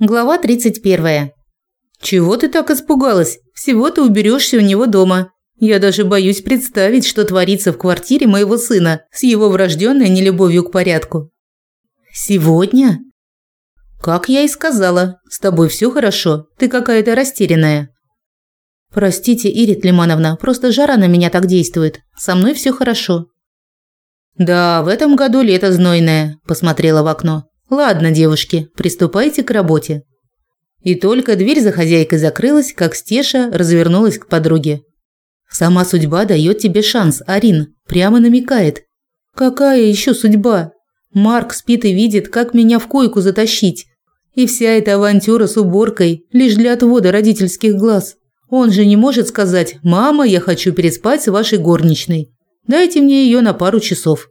Глава 31. Чего ты так испугалась? Всего ты уберешься у него дома. Я даже боюсь представить, что творится в квартире моего сына с его врожденной нелюбовью к порядку. Сегодня? Как я и сказала, с тобой все хорошо. Ты какая-то растерянная. Простите, Ирит Лимановна, просто жара на меня так действует. Со мной все хорошо. Да, в этом году лето знойное, посмотрела в окно. Ладно, девушки, приступайте к работе. И только дверь за хозяйкой закрылась, как Стеша развернулась к подруге. Сама судьба дает тебе шанс, Арин, прямо намекает. Какая еще судьба? Марк спит и видит, как меня в койку затащить. И вся эта авантюра с уборкой лишь для отвода родительских глаз. Он же не может сказать: "Мама, я хочу переспать с вашей горничной. Дайте мне ее на пару часов".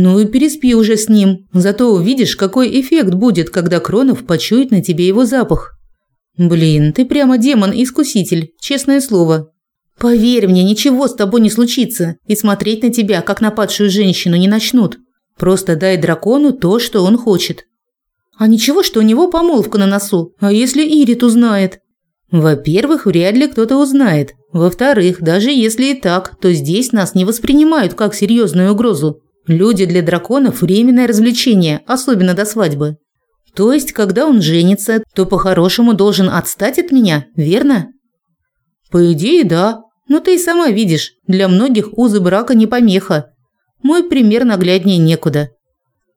Ну и переспи уже с ним. Зато увидишь, какой эффект будет, когда Кронов почует на тебе его запах. Блин, ты прямо демон-искуситель, честное слово. Поверь мне, ничего с тобой не случится, и смотреть на тебя, как на падшую женщину, не начнут. Просто дай дракону то, что он хочет. А ничего, что у него помолвка на носу. А если Ирит узнает? Во-первых, вряд ли кто-то узнает. Во-вторых, даже если и так, то здесь нас не воспринимают как серьезную угрозу. Люди для драконов – временное развлечение, особенно до свадьбы. То есть, когда он женится, то по-хорошему должен отстать от меня, верно? По идее, да. Но ты и сама видишь, для многих узы брака не помеха. Мой пример нагляднее некуда.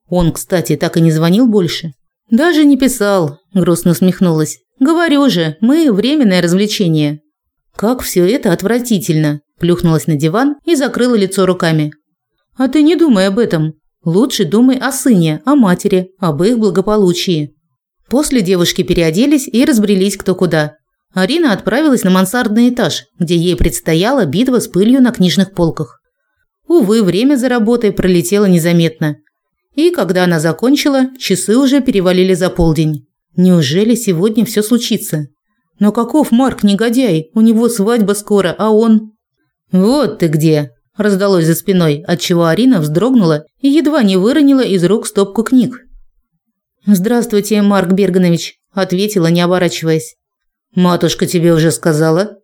Он, кстати, так и не звонил больше. Даже не писал, грустно усмехнулась. Говорю же, мы – временное развлечение. Как все это отвратительно. Плюхнулась на диван и закрыла лицо руками. А ты не думай об этом. Лучше думай о сыне, о матери, об их благополучии. После девушки переоделись и разбрелись кто куда. Арина отправилась на мансардный этаж, где ей предстояла битва с пылью на книжных полках. Увы, время за работой пролетело незаметно. И когда она закончила, часы уже перевалили за полдень. Неужели сегодня все случится? Но каков Марк негодяй? У него свадьба скоро, а он... Вот ты где, раздалось за спиной, отчего Арина вздрогнула и едва не выронила из рук стопку книг. "Здравствуйте, Марк Берганович", ответила, не оборачиваясь. "Матушка тебе уже сказала?"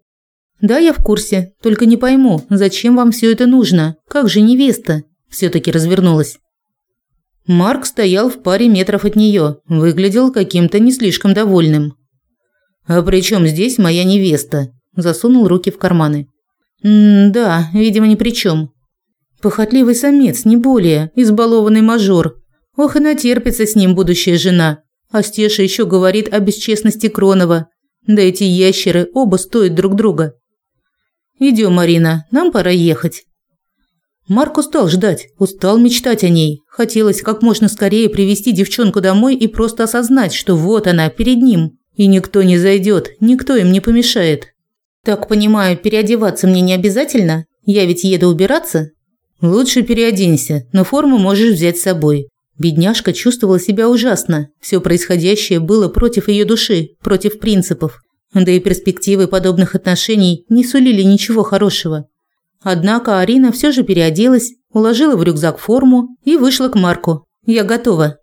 "Да, я в курсе, только не пойму, зачем вам все это нужно? Как же невеста?" все таки развернулась. Марк стоял в паре метров от нее, выглядел каким-то не слишком довольным. «А при чем здесь моя невеста?» – засунул руки в карманы. М-да, видимо, ни при чем. Похотливый самец, не более, избалованный мажор. Ох и натерпится с ним будущая жена. А Стеша еще говорит о бесчестности Кронова. Да эти ящеры оба стоят друг друга. Идем, Марина, нам пора ехать. Марк устал ждать, устал мечтать о ней. Хотелось как можно скорее привести девчонку домой и просто осознать, что вот она перед ним, и никто не зайдет, никто им не помешает. Так понимаю, переодеваться мне не обязательно? Я ведь еду убираться? Лучше переоденься, но форму можешь взять с собой. Бедняжка чувствовала себя ужасно. Все происходящее было против ее души, против принципов. Да и перспективы подобных отношений не сулили ничего хорошего. Однако Арина все же переоделась, уложила в рюкзак форму и вышла к Марку. «Я готова»,